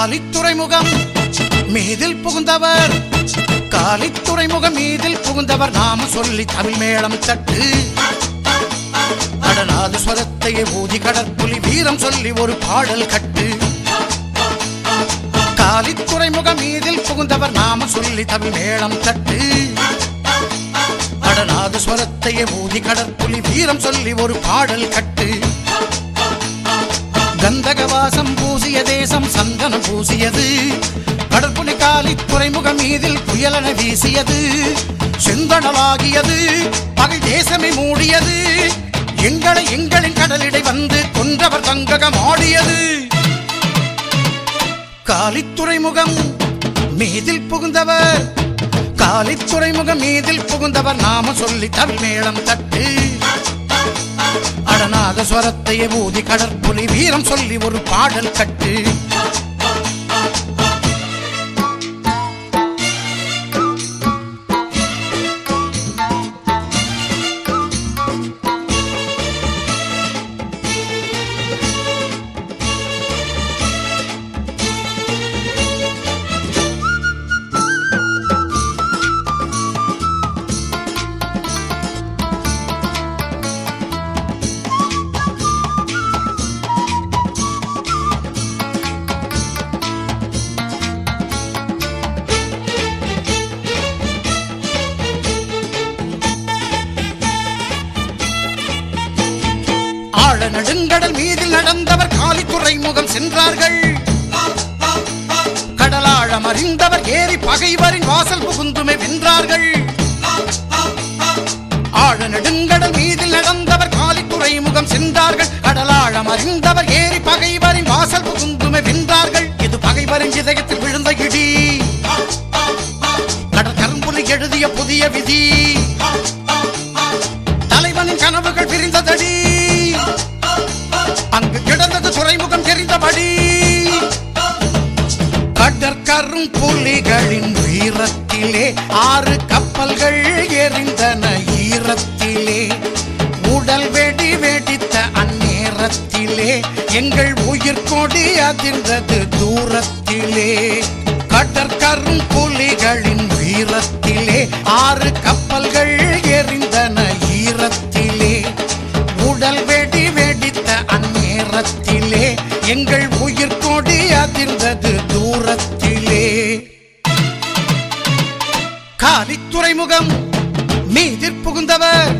துறைமுகம் மீதில் புகுந்தவர். காலித் துறைமுகம் மீதில் புகுந்தவர் நாம சொல்லி தமிழ் மேளம் சட்டு. கடலாது ஸ்வரத்தையே ஊதி கடற்புலி வீரம் சொல்லி ஒரு பாடல் கட்டு. காலித் துறைமுகம் மீதில் புகுந்தவர் நாம சொல்லி தமிழ் மேளம் தட்டு கடலாது ஸ்வரத்தையே ஊதி கடற்புலி வீரம் சொல்லி ஒரு பாடல் கட்டு. கந்தகவாசம் பூசிய தேசம் சந்தனம் பூசியது. கடற்புணி காலி துறைமுகம் மீதில் புயலென வீசியது. செந்தணலாகியது பகை தேசமே மூடியது. எங்களை எங்களின் கடலிடை வந்து கொன்றவர் தங்ககம் ஆடியது. காலித்துறைமுகம் மீதில் புகுந்தவர் காலித்துறைமுகம் மீதில் புகுந்தவர் நாம சொல்லி தமிழ் மேளம் தட்டு. அடநாத ஸ்வரத்தையே ஊதி கடற்புலி வீரம் சொல்லி ஒரு பாடல் கட்டு. நெடுங்கடல் மீதில் நடந்தவர் காலி துறைமுகம் சென்றார்கள். கடலாழம் அறிந்தவர் ஏறி பகைவரின் வாசல் புகுந்துமே வென்றார்கள். ஆழ நெடுங்கடல் மீதில் நடந்தவர் காலி துறைமுகம் சென்றார்கள். கடலாழம் அறிந்தவர் ஏறி பகைவரின் வாசல் புகுந்துமே வென்றார்கள். இது பகைவரின் இதயத்தில் விழுந்த இடி. கடற்கரும்புலி எழுதிய புதிய விதி. தலைவனின் கனவுகள் பிரிந்ததடி. கடற்கரும் புலிகளின் வீரத்திலே ஆறு கப்பல்கள் எரிந்தன ஈரத்திலே. உடல் வெடி வெடித்த அந்நேரத்திலே எங்கள் உயிர் கொடி அதிர்ந்தது தூரத்திலே. கடற்கரும் புலிகளின் வீரத்திலே ஆறு கப்பல்கள் புகுந்தவர்.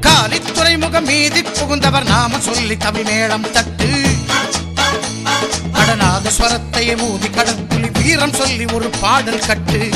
காலித்துறை துறைமுகம் மீதி புகுந்தவர். நாம சொல்லி தமிழ் மேளம் தட்டு. கடநாத ஸ்வரத்தையே மூதி கடற்குலி வீரம் சொல்லி ஒரு பாடல் கட்டு.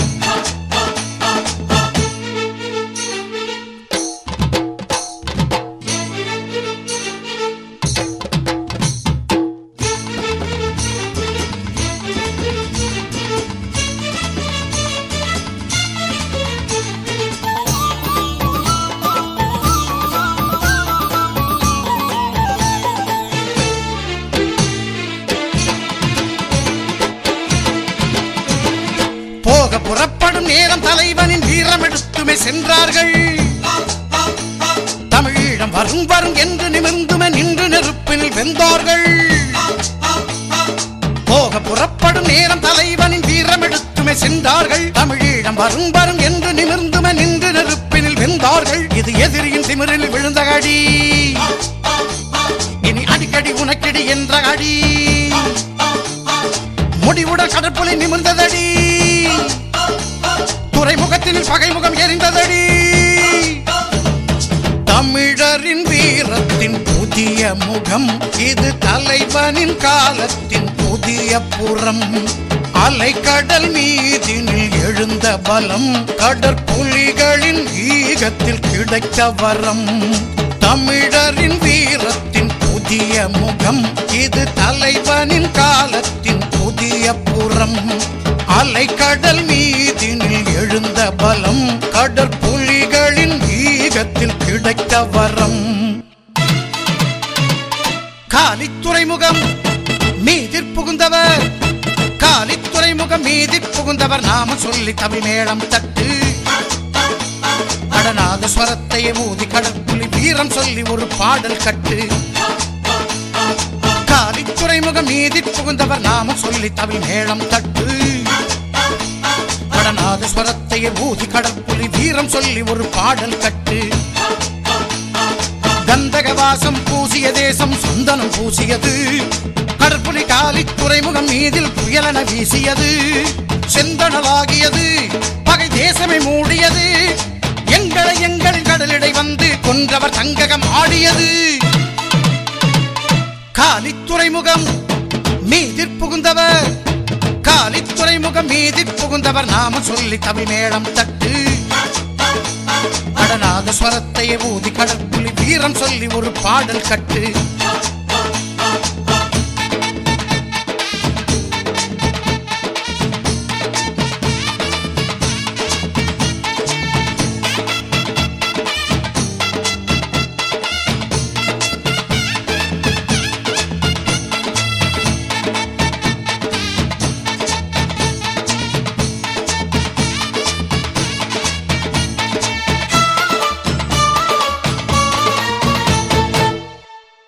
புறப்படும் நேரம் தலைவனின் வீரம் எடுத்துமே சென்றார்கள். தமிழீழம் வரும் வரும் என்று நிமிர்ந்துமே நின்று நெருப்பினில் வெந்தார்கள் போக புறப்படும் நேரம் தலைவனின் வீரம் எடுத்துமே சென்றார்கள். தமிழீழம் வரும் வரும் என்று நிமிர்ந்துமே நின்று நெருப்பினில் வெந்தார்கள் இது எதிரியின் திமிரில் விழுந்த அடி. இனி அடிக்கடி உனக்கடி என்ற அடி. முடிவுடன் கடற்புலி நிமிர்ந்ததடி. துறைமுகத்தினில் பகைமுகம் எரிந்ததடி. தமிழரின் வீரத்தின் புதிய முகம் இது தலைவனின் காலத்தின் புதிய புறம். அலைக்கடல் மீதினில் எழுந்த பலம் கடற்புலிகளின் ஈகத்தில் கிடைத்த வரம். தமிழரின் வீரத்தின் புதிய முகம் இது தலைவனின் காலத்தின் புதிய புறம். அலைக்கடல் இருந்த எழுந்த பலம் கடற்புலிகளின் ஈகத்தில் கிடைத்த வரம். காலித் துறைமுகம் மீதிற் புகுந்தவர். காலித் துறைமுகம் மீதிற் புகுந்தவர். நாம சொல்லி தமிழ் மேளம் தட்டு. கடநாத ஸ்வரத்தையே ஊதி கடற்புலி வீரம் சொல்லி ஒரு பாடல் கட்டு. காலித் துறைமுகம் மீதி புகுந்தவர். நாம சொல்லி தமிழ் மேளம் தட்டு. கடநாதஸ்வரத்தையே ஊதி கடற்புலி வீரம் சொல்லி ஒரு பாடல் கட்டு. கந்தகவாசம் பூசிய தேசம் சுந்தனம் பூசியது. கடற்புலி காலி துறைமுகம் மீதில் புயலென வீசியது. செந்தனலாகியது பகை தேசமே மூடியது. எங்களை எங்கள் கடலிடை வந்து கொன்றவர் தங்ககம் ஆடியது. காலி துறைமுகம் மீதில் புகுந்தவர் காலி துறைமுகம் மீதி புகுந்தவர் நாம சொல்லி தமிழ் மேளம் தட்டு. கடநாத ஸ்வரத்தை ஊதி கடற்புலி வீரம் சொல்லி ஒரு பாடல் கட்டு.